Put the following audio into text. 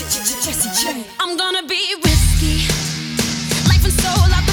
I'm gonna be risky. Life is so